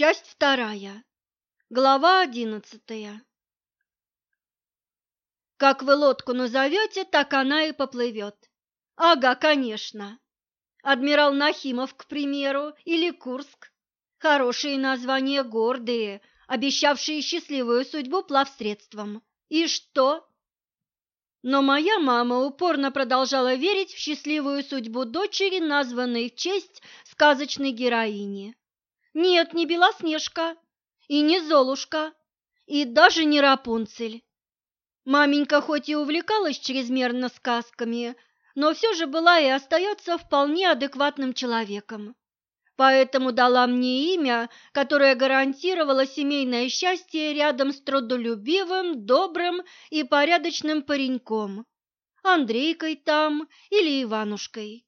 Часть вторая. Глава одиннадцатая. Как вы лодку назовете, так она и поплывет. Ага, конечно. Адмирал Нахимов, к примеру, или Курск. Хорошие названия, гордые, обещавшие счастливую судьбу плавсредством. И что? Но моя мама упорно продолжала верить в счастливую судьбу дочери, названной в честь сказочной героини. Нет, не Белоснежка, и не Золушка, и даже не Рапунцель. Маменька хоть и увлекалась чрезмерно сказками, но все же была и остается вполне адекватным человеком. Поэтому дала мне имя, которое гарантировало семейное счастье рядом с трудолюбивым, добрым и порядочным пареньком, Андрейкой там или Иванушкой.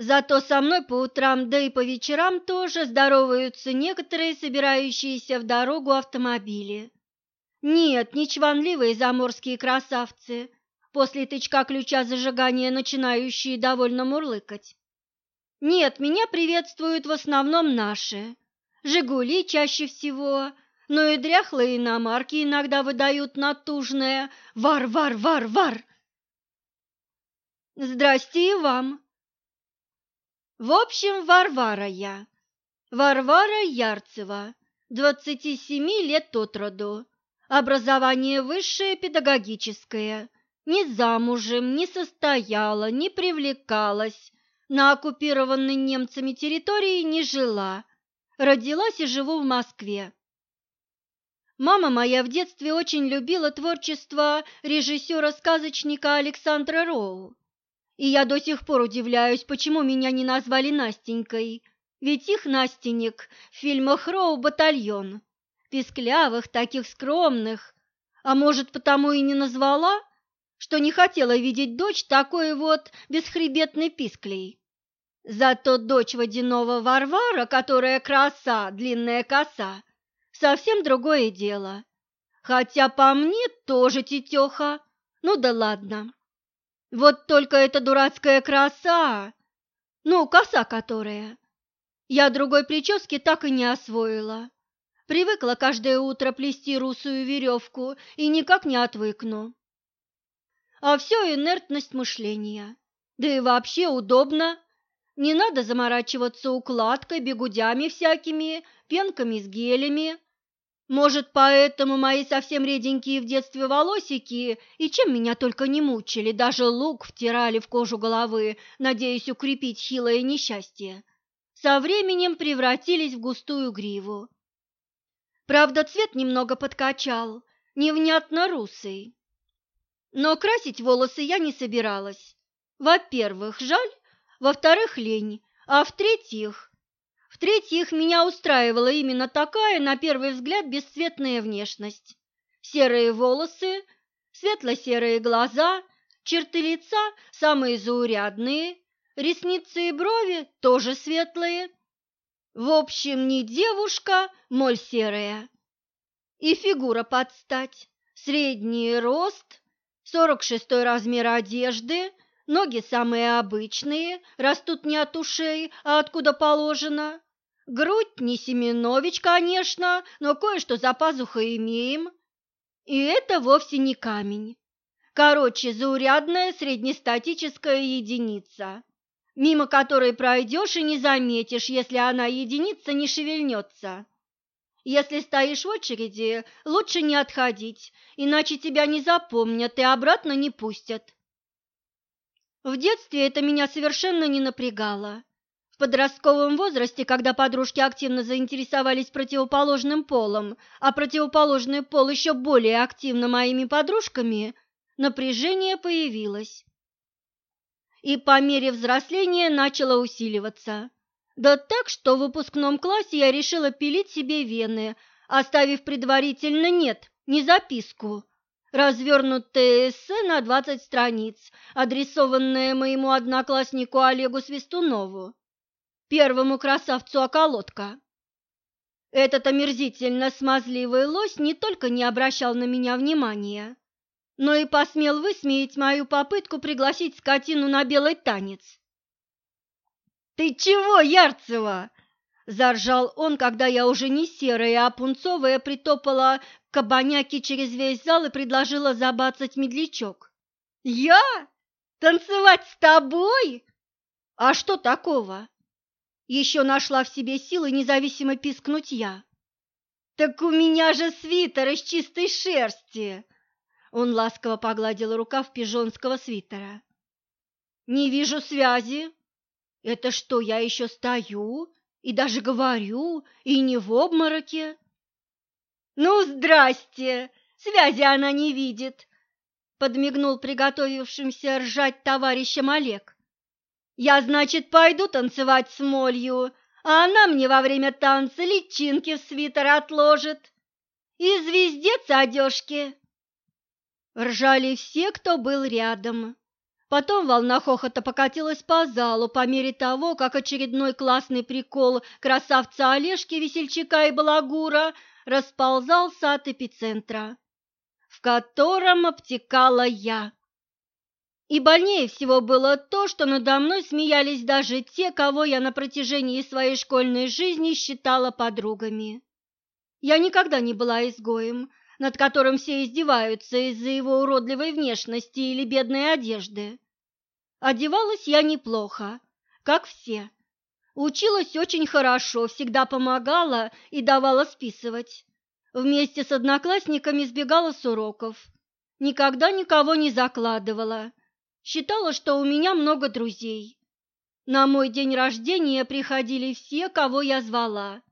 Зато со мной по утрам, да и по вечерам тоже здороваются некоторые собирающиеся в дорогу автомобили. Нет, не чванливые заморские красавцы, после тычка ключа зажигания начинающие довольно мурлыкать. Нет, меня приветствуют в основном наши. «Жигули» чаще всего, но и дряхлые иномарки иногда выдают натужное «вар-вар-вар-вар». «Здрасте и вам!» В общем, Варвара я. Варвара Ярцева, 27 лет от роду. Образование высшее педагогическое. Ни замужем, не состояла, не привлекалась. На оккупированной немцами территории не жила. Родилась и живу в Москве. Мама моя в детстве очень любила творчество режиссера-сказочника Александра Роу. И я до сих пор удивляюсь, почему меня не назвали Настенькой. Ведь их Настенек в фильмах Роу батальон. Писклявых, таких скромных. А может, потому и не назвала, что не хотела видеть дочь такой вот бесхребетной писклей. Зато дочь водяного Варвара, которая краса, длинная коса, совсем другое дело. Хотя по мне тоже тетеха. Ну да ладно. Вот только эта дурацкая краса, ну, коса которая. Я другой прически так и не освоила. Привыкла каждое утро плести русую веревку и никак не отвыкну. А все инертность мышления. Да и вообще удобно. Не надо заморачиваться укладкой, бегудями всякими, пенками с гелями. Может, поэтому мои совсем реденькие в детстве волосики и чем меня только не мучили, даже лук втирали в кожу головы, надеясь укрепить хилое несчастье, со временем превратились в густую гриву. Правда, цвет немного подкачал, невнятно русый. Но красить волосы я не собиралась. Во-первых, жаль, во-вторых, лень, а в-третьих, в-третьих, меня устраивала именно такая, на первый взгляд, бесцветная внешность. Серые волосы, светло-серые глаза, черты лица самые заурядные, ресницы и брови тоже светлые. В общем, не девушка, моль серая. И фигура под стать, средний рост, сорок шестой размер одежды, ноги самые обычные, растут не от ушей, а откуда положено. Грудь не Семенович, конечно, но кое-что за пазухой имеем. И это вовсе не камень. Короче, заурядная среднестатическая единица, мимо которой пройдешь и не заметишь, если она единица не шевельнется. Если стоишь в очереди, лучше не отходить, иначе тебя не запомнят и обратно не пустят. В детстве это меня совершенно не напрягало подростковом возрасте, когда подружки активно заинтересовались противоположным полом, а противоположный пол еще более активно моими подружками, напряжение появилось. И по мере взросления начало усиливаться. Да так, что в выпускном классе я решила пилить себе вены, оставив предварительно «нет», не записку, развернутое эссе на 20 страниц, адресованное моему однокласснику Олегу Свистунову первому красавцу околотка. Этот омерзительно смазливый лось не только не обращал на меня внимания, но и посмел высмеять мою попытку пригласить скотину на белый танец. «Ты чего, Ярцева?» – Заржал он, когда я уже не серая, а пунцовая притопала к кабаняке через весь зал и предложила забацать медлячок. «Я? Танцевать с тобой? А что такого?» Еще нашла в себе силы независимо пискнуть я. «Так у меня же свитер из чистой шерсти!» Он ласково погладил рукав пижонского свитера. «Не вижу связи. Это что, я еще стою и даже говорю, и не в обмороке?» «Ну, здрасте! Связи она не видит!» Подмигнул приготовившимся ржать товарищем Олег. «Я, значит, пойду танцевать с молью, а она мне во время танца личинки в свитер отложит. И звездец одежки. Ржали все, кто был рядом. Потом волна хохота покатилась по залу по мере того, как очередной классный прикол красавца Олежки, весельчака и балагура расползался от эпицентра, в котором обтекала я. И больнее всего было то, что надо мной смеялись даже те, кого я на протяжении своей школьной жизни считала подругами. Я никогда не была изгоем, над которым все издеваются из-за его уродливой внешности или бедной одежды. Одевалась я неплохо, как все. Училась очень хорошо, всегда помогала и давала списывать. Вместе с одноклассниками сбегала с уроков. Никогда никого не закладывала Считала, что у меня много друзей. На мой день рождения приходили все, кого я звала.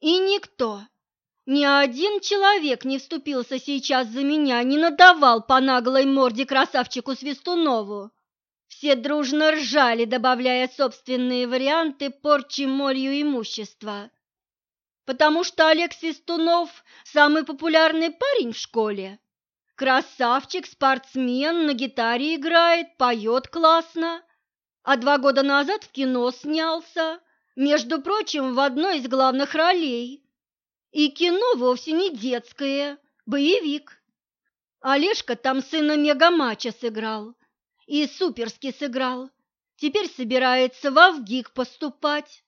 И никто, ни один человек не вступился сейчас за меня, не надавал по наглой морде красавчику Свистунову. Все дружно ржали, добавляя собственные варианты порчи молью имущества. Потому что Олег Свистунов – самый популярный парень в школе. Красавчик, спортсмен, на гитаре играет, поет классно. А два года назад в кино снялся, между прочим, в одной из главных ролей. И кино вовсе не детское, боевик. Олежка там сына Мегамача сыграл и суперски сыграл. Теперь собирается в Авгик поступать.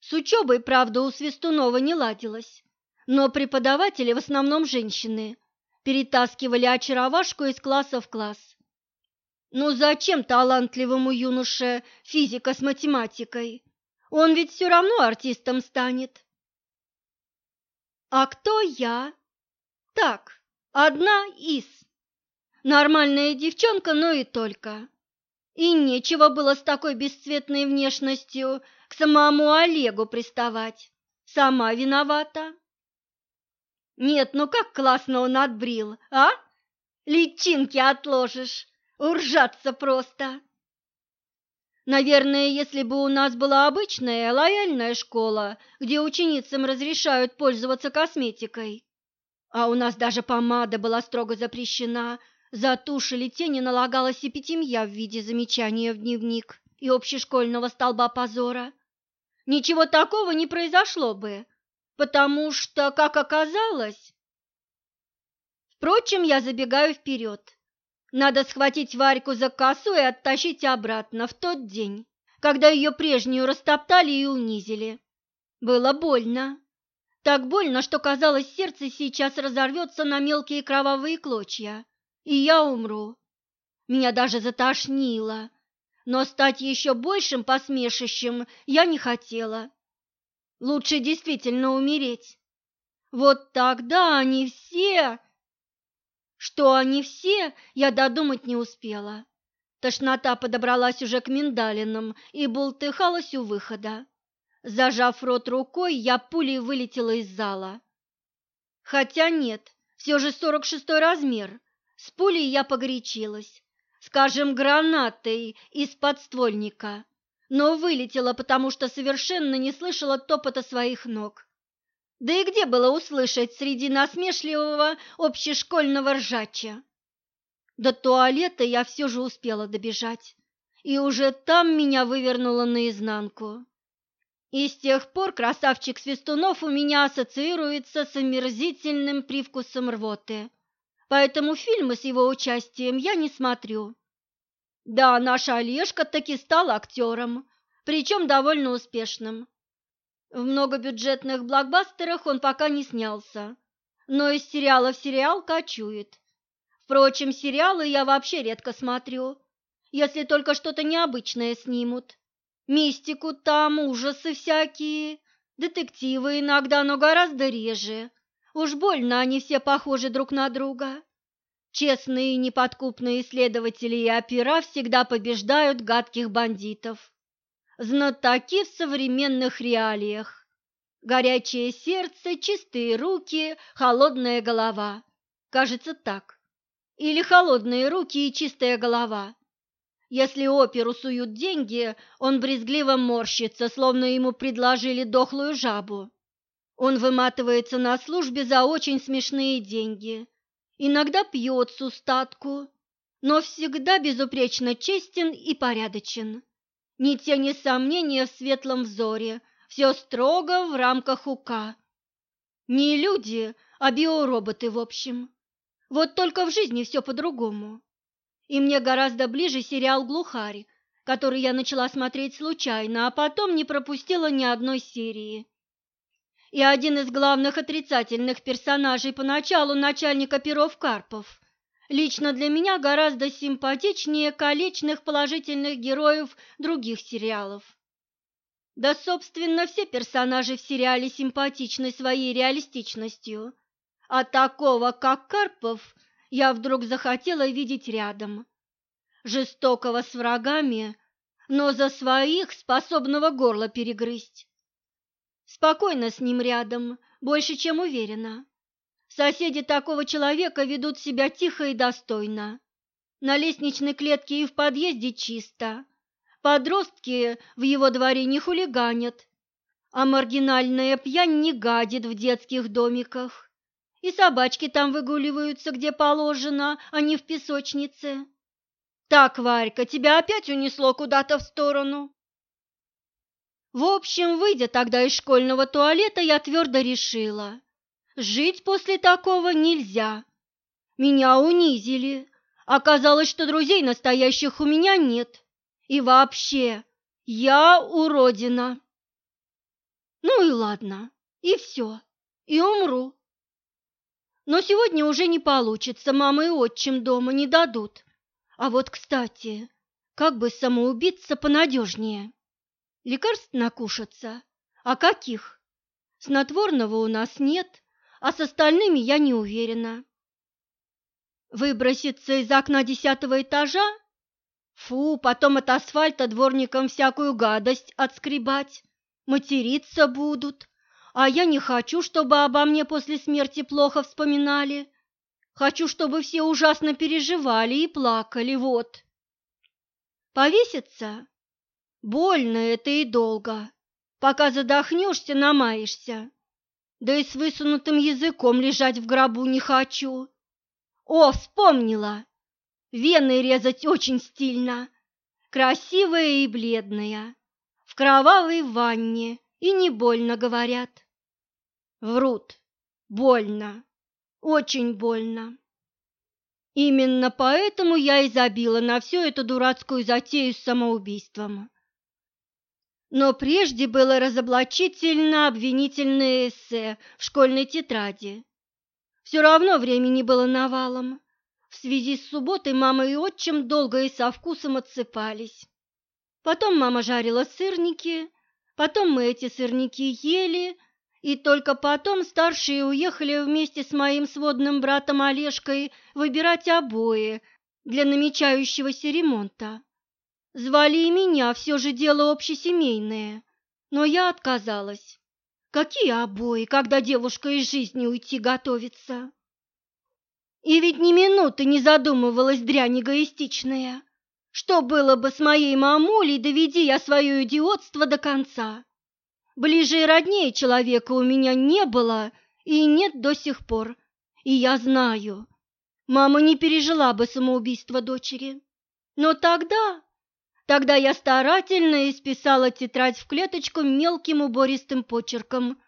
С учебой, правда, у Свистунова не ладилось, но преподаватели в основном женщины – перетаскивали очаровашку из класса в класс. Ну зачем талантливому юноше физика с математикой? Он ведь все равно артистом станет. А кто я? Так, одна из. Нормальная девчонка, но и только. И нечего было с такой бесцветной внешностью к самому Олегу приставать. Сама виновата. Нет, ну как классно он отбрил, а? Личинки отложишь, уржаться просто. Наверное, если бы у нас была обычная лояльная школа, где ученицам разрешают пользоваться косметикой, а у нас даже помада была строго запрещена, за тушь или тени налагалась эпитемья в виде замечания в дневник и общешкольного столба позора. Ничего такого не произошло бы, потому что, как оказалось... Впрочем, я забегаю вперед. Надо схватить Варьку за косу и оттащить обратно в тот день, когда ее прежнюю растоптали и унизили. Было больно. Так больно, что казалось, сердце сейчас разорвется на мелкие кровавые клочья, и я умру. Меня даже затошнило, но стать еще большим посмешищем я не хотела. Лучше действительно умереть. Вот тогда они все... Что они все, я додумать не успела. Тошнота подобралась уже к миндалинам и бултыхалась у выхода. Зажав рот рукой, я пулей вылетела из зала. Хотя нет, все же сорок шестой размер. С пулей я погорячилась. Скажем, гранатой из подствольника но вылетела, потому что совершенно не слышала топота своих ног. Да и где было услышать среди насмешливого общешкольного ржача? До туалета я все же успела добежать, и уже там меня вывернуло наизнанку. И с тех пор красавчик Свистунов у меня ассоциируется с омерзительным привкусом рвоты, поэтому фильмы с его участием я не смотрю. Да, наш Олежка таки стал актером, причем довольно успешным. В многобюджетных блокбастерах он пока не снялся, но из сериала в сериал кочует. Впрочем, сериалы я вообще редко смотрю, если только что-то необычное снимут. Мистику там, ужасы всякие, детективы иногда, но гораздо реже. Уж больно они все похожи друг на друга. Честные и неподкупные исследователи и опера всегда побеждают гадких бандитов. Знатоки в современных реалиях. Горячее сердце, чистые руки, холодная голова. Кажется так. Или холодные руки и чистая голова. Если оперу суют деньги, он брезгливо морщится, словно ему предложили дохлую жабу. Он выматывается на службе за очень смешные деньги иногда пьет с устатку, но всегда безупречно честен и порядочен. Ни тени сомнения в светлом взоре, все строго в рамках УК. Не люди, а биороботы в общем. Вот только в жизни все по-другому. И мне гораздо ближе сериал «Глухарь», который я начала смотреть случайно, а потом не пропустила ни одной серии и один из главных отрицательных персонажей поначалу начальник оперов Карпов. Лично для меня гораздо симпатичнее колечных положительных героев других сериалов. Да, собственно, все персонажи в сериале симпатичны своей реалистичностью, а такого, как Карпов, я вдруг захотела видеть рядом. Жестокого с врагами, но за своих способного горло перегрызть. Спокойно с ним рядом, больше чем уверена. Соседи такого человека ведут себя тихо и достойно. На лестничной клетке и в подъезде чисто. Подростки в его дворе не хулиганят, а маргинальная пьянь не гадит в детских домиках. И собачки там выгуливаются, где положено, а не в песочнице. Так, Варька, тебя опять унесло куда-то в сторону. В общем, выйдя тогда из школьного туалета, я твердо решила, жить после такого нельзя. Меня унизили. Оказалось, что друзей настоящих у меня нет. И вообще, я уродина. Ну и ладно, и все, и умру. Но сегодня уже не получится, мама и отчим дома не дадут. А вот, кстати, как бы самоубиться понадежнее? Лекарств накушаться? А каких? Снотворного у нас нет, а с остальными я не уверена. Выброситься из окна десятого этажа? Фу, потом от асфальта дворникам всякую гадость отскребать. Материться будут. А я не хочу, чтобы обо мне после смерти плохо вспоминали. Хочу, чтобы все ужасно переживали и плакали, вот. Повеситься? Больно это и долго, пока задохнешься, намаешься. Да и с высунутым языком лежать в гробу не хочу. О, вспомнила! Вены резать очень стильно, красивая и бледная, в кровавой ванне, и не больно, говорят. Врут, больно, очень больно. Именно поэтому я и забила на всю эту дурацкую затею с самоубийством. Но прежде было разоблачительно-обвинительное эссе в школьной тетради. Все равно времени было навалом. В связи с субботой мама и отчим долго и со вкусом отсыпались. Потом мама жарила сырники, потом мы эти сырники ели, и только потом старшие уехали вместе с моим сводным братом Олежкой выбирать обои для намечающегося ремонта. Звали и меня, все же дело общесемейное, но я отказалась. Какие обои, когда девушка из жизни уйти готовится? И ведь ни минуты не задумывалась дрянь эгоистичная. Что было бы с моей мамулей, доведи я свое идиотство до конца? Ближе и роднее человека у меня не было и нет до сих пор. И я знаю, мама не пережила бы самоубийство дочери. Но тогда, Тогда я старательно исписала тетрадь в клеточку мелким убористым почерком,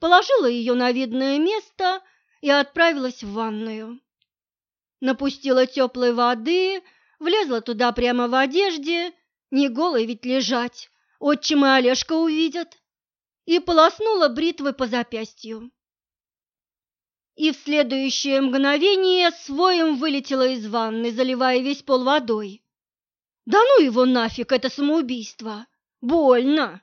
положила ее на видное место и отправилась в ванную. Напустила теплой воды, влезла туда прямо в одежде, не голой ведь лежать, отчим и Олежка увидят. и полоснула бритвой по запястью. И в следующее мгновение своим вылетела из ванны, заливая весь пол водой. Да ну его нафиг, это самоубийство! Больно!